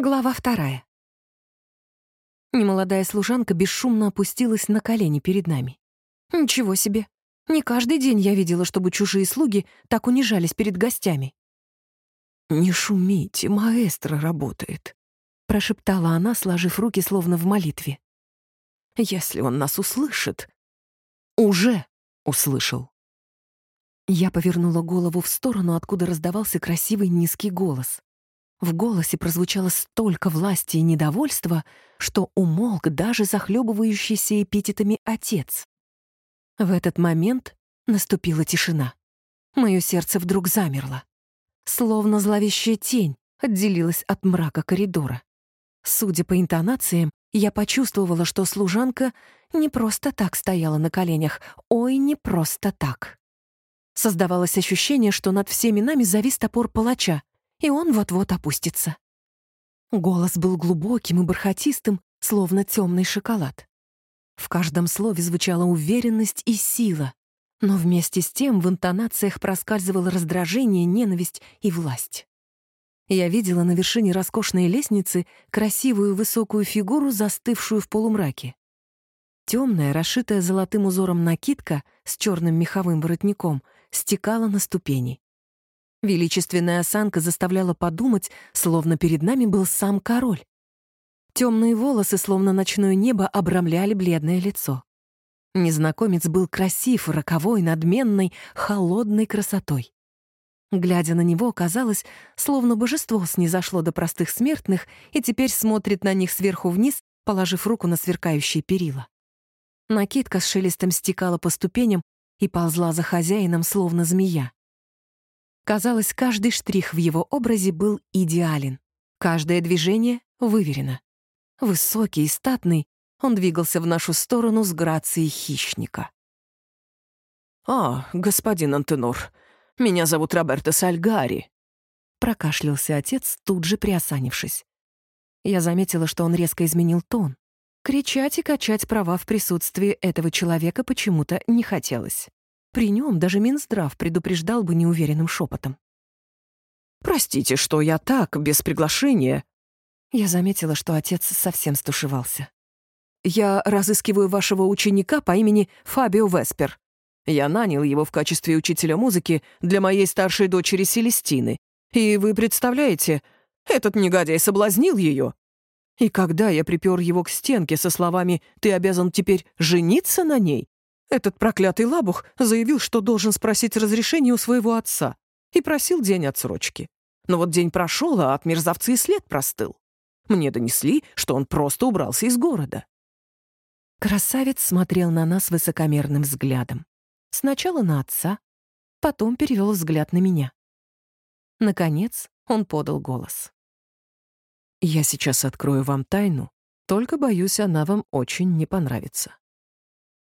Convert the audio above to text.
Глава вторая. Немолодая служанка бесшумно опустилась на колени перед нами. Ничего себе. Не каждый день я видела, чтобы чужие слуги так унижались перед гостями. «Не шумите, маэстро работает», — прошептала она, сложив руки словно в молитве. «Если он нас услышит...» «Уже услышал». Я повернула голову в сторону, откуда раздавался красивый низкий голос. В голосе прозвучало столько власти и недовольства, что умолк даже захлебывающийся эпитетами отец. В этот момент наступила тишина. Мое сердце вдруг замерло. Словно зловещая тень отделилась от мрака коридора. Судя по интонациям, я почувствовала, что служанка не просто так стояла на коленях, ой, не просто так. Создавалось ощущение, что над всеми нами завис топор палача, и он вот-вот опустится. Голос был глубоким и бархатистым, словно темный шоколад. В каждом слове звучала уверенность и сила, но вместе с тем в интонациях проскальзывало раздражение, ненависть и власть. Я видела на вершине роскошной лестницы красивую высокую фигуру, застывшую в полумраке. Темная, расшитая золотым узором накидка с черным меховым воротником стекала на ступени. Величественная осанка заставляла подумать, словно перед нами был сам король. Темные волосы, словно ночное небо, обрамляли бледное лицо. Незнакомец был красив, роковой, надменной, холодной красотой. Глядя на него, казалось, словно божество снизошло до простых смертных и теперь смотрит на них сверху вниз, положив руку на сверкающие перила. Накидка с шелестом стекала по ступеням и ползла за хозяином, словно змея. Казалось, каждый штрих в его образе был идеален. Каждое движение выверено. Высокий и статный, он двигался в нашу сторону с грацией хищника. «А, господин Антенор, меня зовут Роберто Сальгари», — прокашлялся отец, тут же приосанившись. Я заметила, что он резко изменил тон. Кричать и качать права в присутствии этого человека почему-то не хотелось. При нем даже Минздрав предупреждал бы неуверенным шепотом. «Простите, что я так, без приглашения». Я заметила, что отец совсем стушевался. «Я разыскиваю вашего ученика по имени Фабио Веспер. Я нанял его в качестве учителя музыки для моей старшей дочери Селестины. И вы представляете, этот негодяй соблазнил ее. И когда я припер его к стенке со словами «ты обязан теперь жениться на ней», этот проклятый лабух заявил, что должен спросить разрешение у своего отца, и просил день отсрочки. Но вот день прошел, а от мерзавца и след простыл. Мне донесли, что он просто убрался из города. Красавец смотрел на нас высокомерным взглядом. Сначала на отца, потом перевел взгляд на меня. Наконец он подал голос. «Я сейчас открою вам тайну, только, боюсь, она вам очень не понравится.